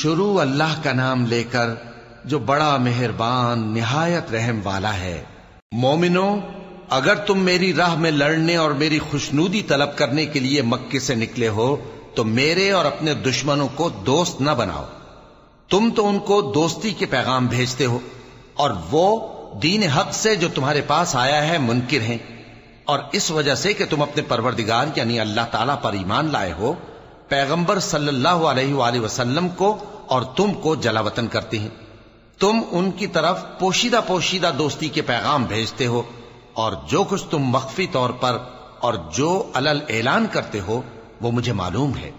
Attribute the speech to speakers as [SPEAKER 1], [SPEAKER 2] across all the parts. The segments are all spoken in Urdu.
[SPEAKER 1] شروع
[SPEAKER 2] اللہ کا نام لے کر جو بڑا مہربان نہایت رحم والا ہے مومنو اگر تم میری راہ میں لڑنے اور میری خوشنودی طلب کرنے کے لیے مکے سے نکلے ہو تو میرے اور اپنے دشمنوں کو دوست نہ بناؤ تم تو ان کو دوستی کے پیغام بھیجتے ہو اور وہ دین حق سے جو تمہارے پاس آیا ہے منکر ہیں اور اس وجہ سے کہ تم اپنے پروردگار یعنی اللہ تعالیٰ پر ایمان لائے ہو پیغمبر صلی اللہ علیہ وآلہ وسلم کو اور تم کو جلا وطن کرتے ہیں تم ان کی طرف پوشیدہ پوشیدہ دوستی کے پیغام بھیجتے ہو اور جو کچھ تم مخفی طور پر اور جو علل اعلان کرتے ہو وہ مجھے معلوم ہے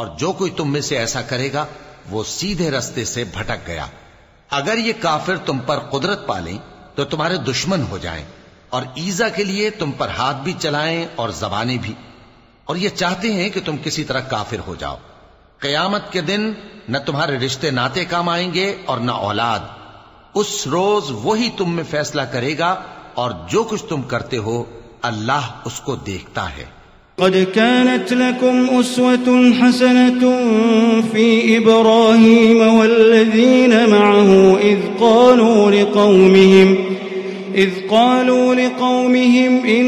[SPEAKER 2] اور جو کوئی تم میں سے ایسا کرے گا وہ سیدھے رستے سے بھٹک گیا اگر یہ کافر تم پر قدرت پالیں تو تمہارے دشمن ہو جائیں اور ایزا کے لیے تم پر ہاتھ بھی چلائیں اور زبانیں بھی اور یہ چاہتے ہیں کہ تم کسی طرح کافر ہو جاؤ قیامت کے دن نہ تمہارے رشتے ناتے کام آئیں گے اور نہ اولاد اس روز وہی تم میں فیصلہ کرے گا اور جو کچھ تم کرتے ہو اللہ اس کو دیکھتا ہے
[SPEAKER 1] قد كانت لكم أسوة حسنة في إبراهيم والذين معه إذ قالوا لقومهم إذ قالوا لقومهم إن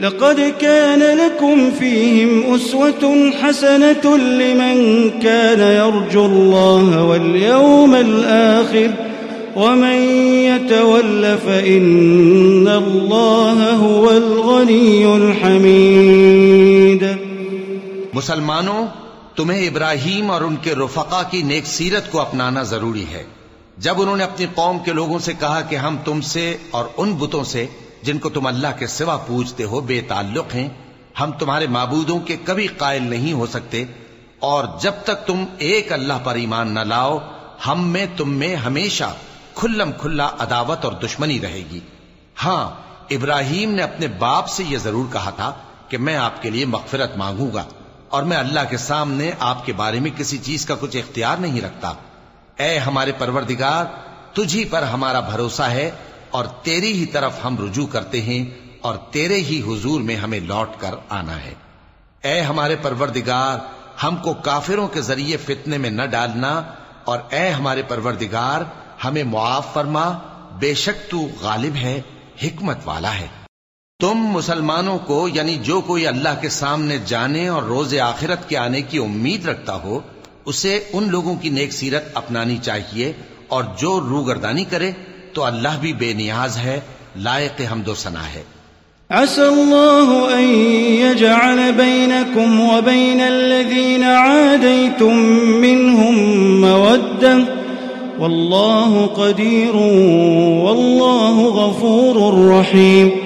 [SPEAKER 1] لقد كان لكم فيهم أسوة حسنة لمن كان يرجو الله واليوم الآخر ومن يتول فإن الله هو الغني الحميد
[SPEAKER 2] مسلمانوں تمہیں ابراہیم اور ان کے رفقا کی نیک سیرت کو اپنانا ضروری ہے جب انہوں نے اپنی قوم کے لوگوں سے کہا کہ ہم تم سے اور ان بتوں سے جن کو تم اللہ کے سوا پوچھتے ہو بے تعلق ہیں ہم تمہارے معبودوں کے کبھی قائل نہیں ہو سکتے اور جب تک تم ایک اللہ پر ایمان نہ لاؤ ہم میں میں تم ہمیشہ کھلم کھلا عداوت اور دشمنی رہے گی ہاں ابراہیم نے اپنے باپ سے یہ ضرور کہا تھا کہ میں آپ کے لیے مغفرت مانگوں گا اور میں اللہ کے سامنے آپ کے بارے میں کسی چیز کا کچھ اختیار نہیں رکھتا اے ہمارے پروردگار تجھی پر ہمارا بھروسہ ہے اور تیری ہی طرف ہم رجوع کرتے ہیں اور تیرے ہی حضور میں ہمیں لوٹ کر آنا ہے اے ہمارے پروردگار ہم کو کافروں کے ذریعے فتنے میں نہ ڈالنا اور اے ہمارے پروردگار ہمیں معاف فرما بے شک تو غالب ہے حکمت والا ہے تم مسلمانوں کو یعنی جو کوئی اللہ کے سامنے جانے اور روز آخرت کے آنے کی امید رکھتا ہو اسے ان لوگوں کی نیک سیرت اپنانی چاہیے اور جو روگردانی کرے تو اللہ بھی بے نیاز ہے لائق حمد و ہمدرسنا ہے
[SPEAKER 1] عسى الله أن يجعل بينكم وبين الذين عاديتم منهم مودة والله قدير والله غفور رحيم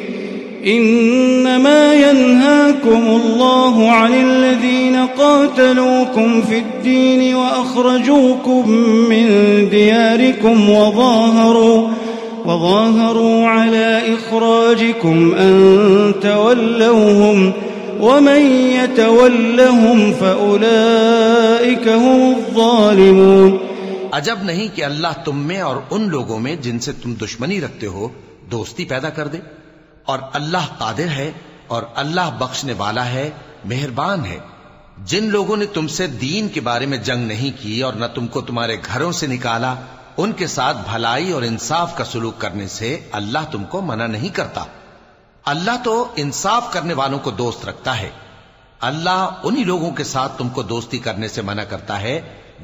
[SPEAKER 1] إنما ينهاكم الله عن الذين قاتلوكم في الدين وأخرجوكم من دياركم وظاهروا وظاهروا على إخراجكم أن تولوهم ومن يتولهم فأولئك هم الظالمون
[SPEAKER 2] عجب نہیں کہ اللہ تم میں اور ان لوگوں میں جن سے تم دشمنی رکھتے ہو دوستی پیدا کر دے اور اللہ قادر ہے اور اللہ بخشنے والا ہے مہربان ہے جن لوگوں نے تم سے دین کے بارے میں جنگ نہیں کی اور نہ تم کو تمہارے گھروں سے نکالا ان کے ساتھ بھلائی اور انصاف کا سلوک کرنے سے اللہ تم کو منع نہیں کرتا اللہ تو انصاف کرنے والوں کو دوست رکھتا ہے اللہ انہی لوگوں کے ساتھ تم کو دوستی کرنے سے منع کرتا ہے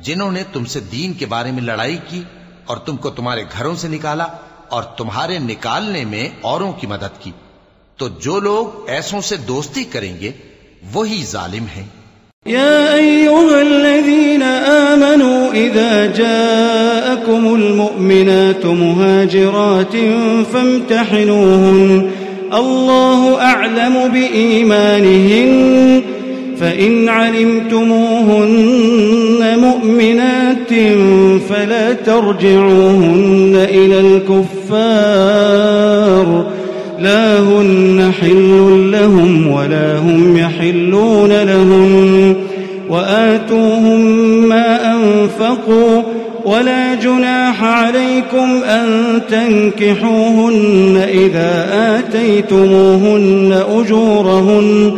[SPEAKER 2] جنہوں نے تم سے دین کے بارے میں لڑائی کی اور تم کو تمہارے گھروں سے نکالا اور تمہارے نکالنے میں اوروں کی مدد کی تو جو لوگ ایسوں سے دوستی کریں گے وہی ظالم ہیں
[SPEAKER 1] آمنوا المؤمنات ہے تمہجن اللہ علم ایم فإن علمتموهن مؤمنات فلا ترجعوهن إلى الكفار لا هن حل لهم ولا هم يحلون لهم وآتوهم ما أنفقوا ولا جناح عليكم أن تنكحوهن إذا آتيتموهن أجورهن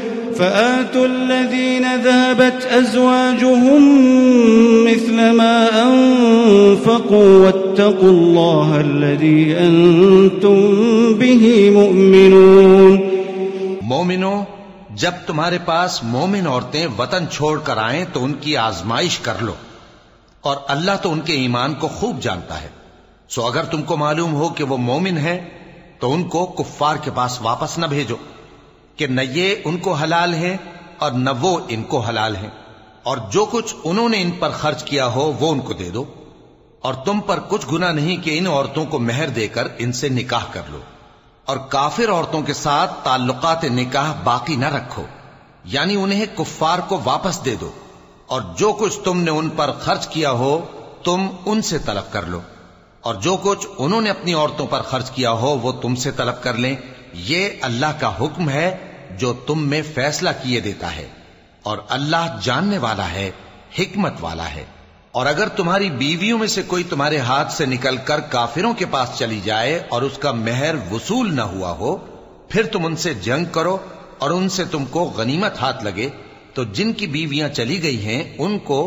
[SPEAKER 1] أنتم به مؤمنون
[SPEAKER 2] مومنو جب تمہارے پاس مومن عورتیں وطن چھوڑ کر آئیں تو ان کی آزمائش کر لو اور اللہ تو ان کے ایمان کو خوب جانتا ہے سو اگر تم کو معلوم ہو کہ وہ مومن ہیں تو ان کو کفار کے پاس واپس نہ بھیجو کہ نہ یہ ان کو حلال ہے اور نہ وہ ان کو حلال ہے اور جو کچھ انہوں نے ان پر خرچ کیا ہو وہ ان کو دے دو اور تم پر کچھ گنا نہیں کہ ان عورتوں کو مہر دے کر ان سے نکاح کر لو اور کافر عورتوں کے ساتھ تعلقات نکاح باقی نہ رکھو یعنی انہیں کفار کو واپس دے دو اور جو کچھ تم نے ان پر خرچ کیا ہو تم ان سے طلب کر لو اور جو کچھ انہوں نے اپنی عورتوں پر خرچ کیا ہو وہ تم سے طلب کر لیں یہ اللہ کا حکم ہے جو تم میں فیصلہ کیے دیتا ہے اور اللہ جاننے والا ہے حکمت والا ہے اور اگر تمہاری بیویوں میں سے کوئی تمہارے ہاتھ سے نکل کر کافروں کے پاس چلی جائے اور اس کا مہر وصول نہ ہوا ہو پھر تم ان سے جنگ کرو اور ان سے تم کو غنیمت ہاتھ لگے تو جن کی بیویاں چلی گئی ہیں ان کو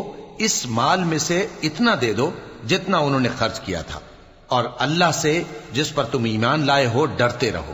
[SPEAKER 2] اس مال میں سے اتنا دے دو جتنا انہوں نے خرچ کیا تھا اور اللہ سے جس پر تم ایمان لائے ہو ڈرتے رہو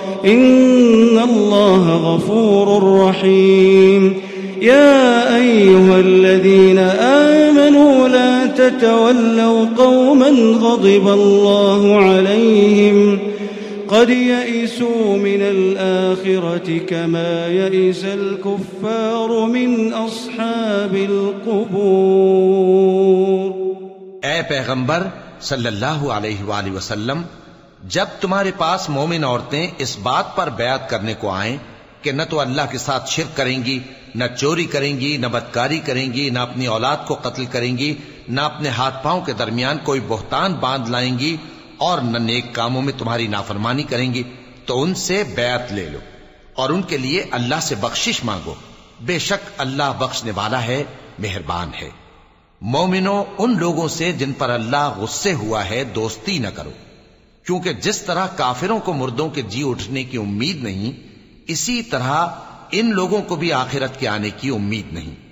[SPEAKER 1] إن الله غفور رحيم يا أيها الذين آمنوا لا تتولوا قوما غضب الله عليهم قد يئسوا من الآخرة كما يئس الكفار من أصحاب القبور اے پیغمبر
[SPEAKER 2] صلی اللہ علیہ وآلہ وسلم جب تمہارے پاس مومن عورتیں اس بات پر بیعت کرنے کو آئیں کہ نہ تو اللہ کے ساتھ شرک کریں گی نہ چوری کریں گی نہ بدکاری کریں گی نہ اپنی اولاد کو قتل کریں گی نہ اپنے ہاتھ پاؤں کے درمیان کوئی بہتان باندھ لائیں گی اور نہ نیک کاموں میں تمہاری نافرمانی کریں گی تو ان سے بیعت لے لو اور ان کے لیے اللہ سے بخشش مانگو بے شک اللہ بخشنے والا ہے مہربان ہے مومنوں ان لوگوں سے جن پر اللہ غصے ہوا ہے دوستی نہ کرو کیونکہ جس طرح کافروں کو مردوں کے جی اٹھنے کی امید نہیں اسی طرح ان لوگوں کو بھی آخرت کے آنے کی امید نہیں